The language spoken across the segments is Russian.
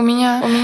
У меня, у меня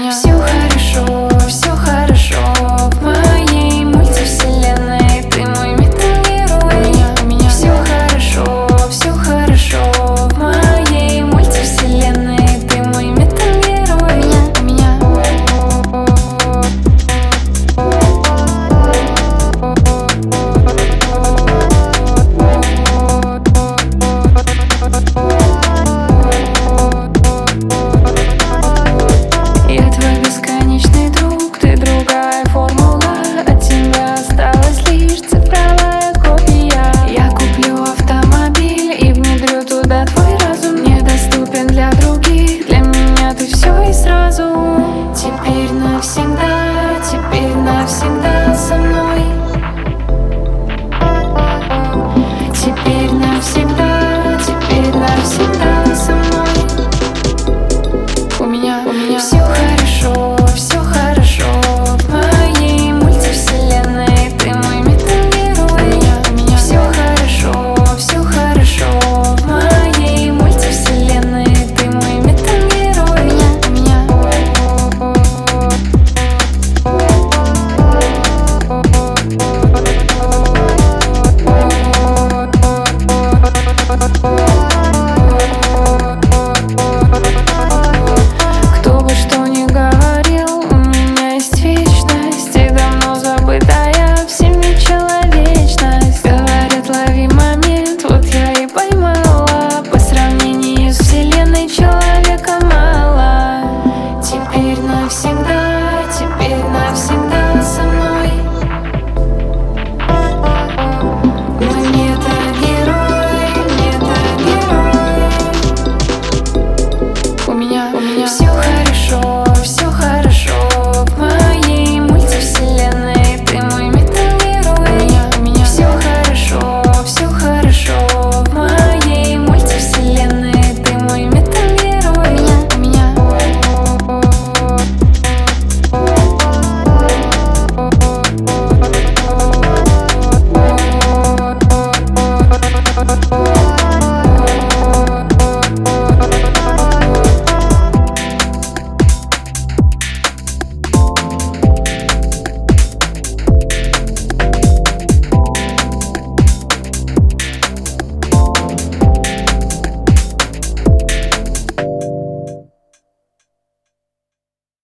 доступен для других. Для меня ты все и сразу. Теперь навсегда, теперь навсегда со мной.